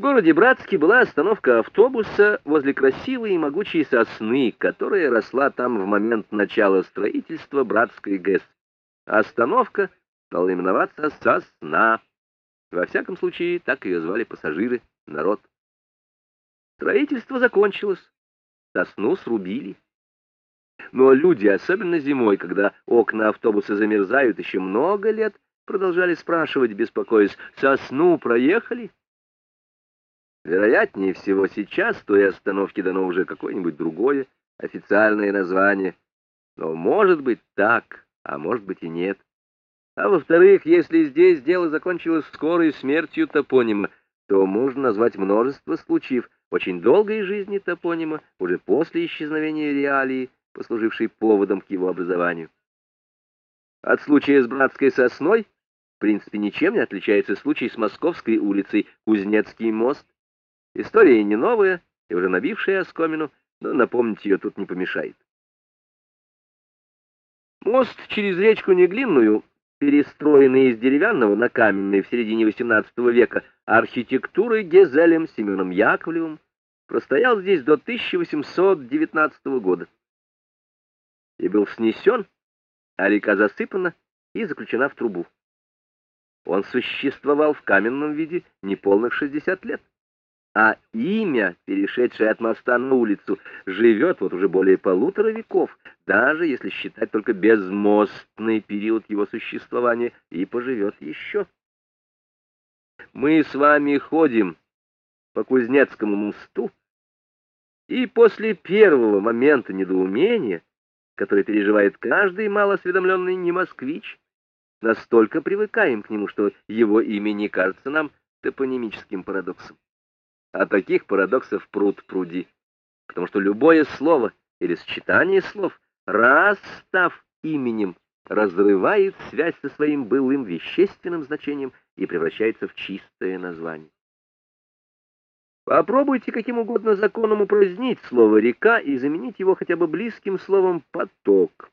В городе Братске была остановка автобуса возле красивой и могучей сосны, которая росла там в момент начала строительства Братской ГЭС. Остановка стала именоваться «Сосна». Во всяком случае, так ее звали пассажиры, народ. Строительство закончилось, сосну срубили. Но люди, особенно зимой, когда окна автобуса замерзают еще много лет, продолжали спрашивать, беспокоясь, «Сосну проехали?» Вероятнее всего, сейчас той остановке дано уже какое-нибудь другое официальное название. Но может быть так, а может быть и нет. А во-вторых, если здесь дело закончилось скорой смертью топонима, то можно назвать множество случаев очень долгой жизни топонима уже после исчезновения реалии, послужившей поводом к его образованию. От случая с братской сосной, в принципе, ничем не отличается случай с Московской улицей Кузнецкий мост, История не новая и уже набившая оскомину, но напомнить ее тут не помешает. Мост через речку Неглинную, перестроенный из деревянного на каменный в середине XVIII века архитектурой Гезелем Семеном Яковлевым, простоял здесь до 1819 года и был снесен, а река засыпана и заключена в трубу. Он существовал в каменном виде неполных 60 лет а имя, перешедшее от моста на улицу, живет вот уже более полутора веков, даже если считать только безмостный период его существования, и поживет еще. Мы с вами ходим по Кузнецкому мосту, и после первого момента недоумения, который переживает каждый малоосведомленный не москвич, настолько привыкаем к нему, что его имя не кажется нам топонимическим парадоксом. А таких парадоксов пруд пруди, потому что любое слово или сочетание слов, раз став именем, разрывает связь со своим былым вещественным значением и превращается в чистое название. Попробуйте каким угодно законом упразднить слово «река» и заменить его хотя бы близким словом «поток».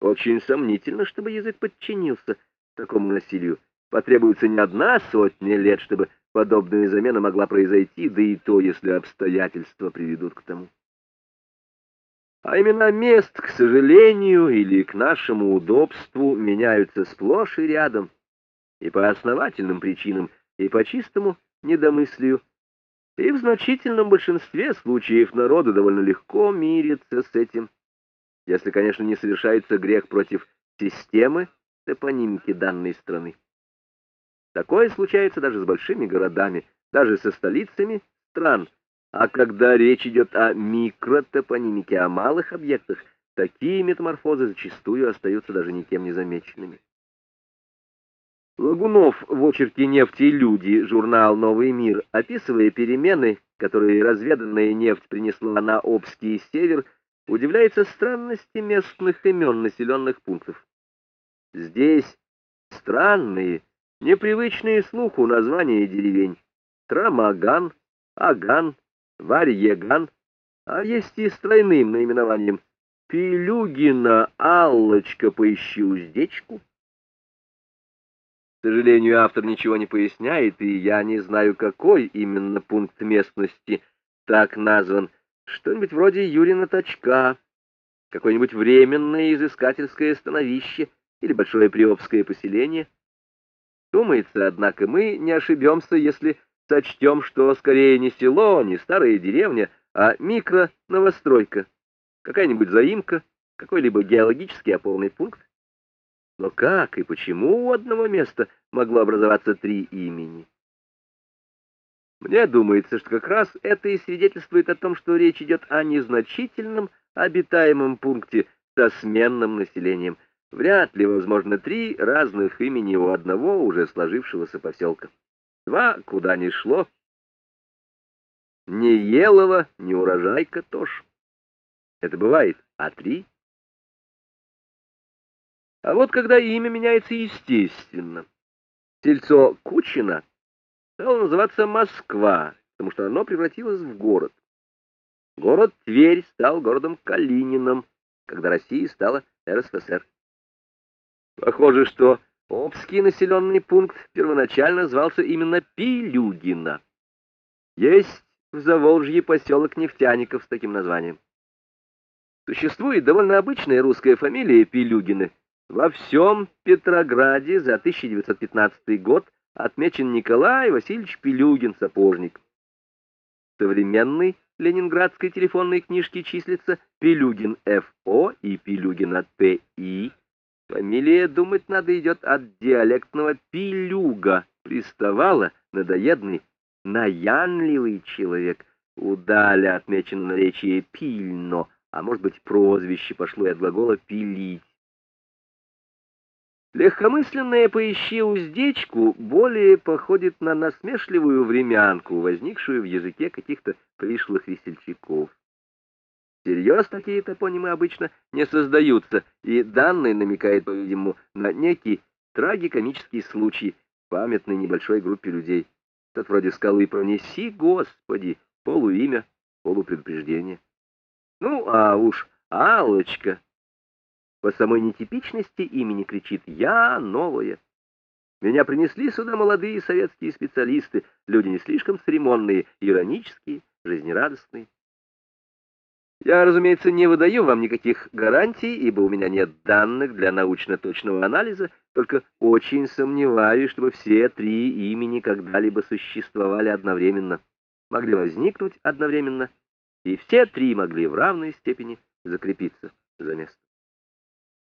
Очень сомнительно, чтобы язык подчинился такому насилию. Потребуется не одна сотня лет, чтобы подобная замена могла произойти, да и то, если обстоятельства приведут к тому. А имена мест, к сожалению, или к нашему удобству меняются сплошь и рядом, и по основательным причинам, и по чистому недомыслию, и в значительном большинстве случаев народу довольно легко мириться с этим, если, конечно, не совершается грех против системы топонимики данной страны. Такое случается даже с большими городами, даже со столицами стран. А когда речь идет о микротопонимике, о малых объектах, такие метаморфозы зачастую остаются даже никем не замеченными. Лагунов в очерке «Нефть и люди» журнал «Новый мир», описывая перемены, которые разведанная нефть принесла на Обский север, удивляется странности местных имен населенных пунктов. Здесь странные, Непривычные слуху названия деревень. Трамаган, Аган, Варьеган, а есть и с тройным наименованием. Пилюгина, Аллочка, поищи уздечку. К сожалению, автор ничего не поясняет, и я не знаю, какой именно пункт местности так назван. Что-нибудь вроде Юрина Точка, какое-нибудь временное изыскательское становище или большое приобское поселение — Думается, однако, мы не ошибемся, если сочтем, что скорее не село, не старая деревня, а микро-новостройка, какая-нибудь заимка, какой-либо геологический опорный пункт. Но как и почему у одного места могло образоваться три имени? Мне думается, что как раз это и свидетельствует о том, что речь идет о незначительном обитаемом пункте со сменным населением – Вряд ли возможно три разных имени у одного уже сложившегося поселка. Два куда ни шло. Ни елова, ни урожайка тоже. Это бывает, а три? А вот когда имя меняется естественно. Сельцо Кучина стало называться Москва, потому что оно превратилось в город. Город Тверь стал городом Калининым, когда Россия стала РСФСР. Похоже, что Обский населенный пункт первоначально звался именно Пилюгина. Есть в Заволжье поселок нефтяников с таким названием. Существует довольно обычная русская фамилия Пилюгины. Во всем Петрограде за 1915 год отмечен Николай Васильевич Пилюгин, сапожник. Современной ленинградской телефонной книжке числится Пилюгин Ф.О. и Пилюгин от П.И. Фамилия, думать надо, идет от диалектного «пилюга», приставала, надоедный, наянливый человек. У Даля отмечено наречие «пильно», а может быть прозвище пошло и от глагола «пилить». Легкомысленная «поищи уздечку» более походит на насмешливую времянку, возникшую в языке каких-то пришлых весельчаков. Всерьез такие топонимы обычно не создаются, и данный намекает, по-видимому, на некий трагикомический случай, памятный небольшой группе людей. Тот вроде скалы «Пронеси, Господи!» полуимя, полупредупреждение. Ну, а уж Аллочка по самой нетипичности имени кричит «Я новая». Меня принесли сюда молодые советские специалисты, люди не слишком церемонные, иронические, жизнерадостные. Я, разумеется, не выдаю вам никаких гарантий, ибо у меня нет данных для научно-точного анализа, только очень сомневаюсь, чтобы все три имени когда-либо существовали одновременно, могли возникнуть одновременно, и все три могли в равной степени закрепиться за место.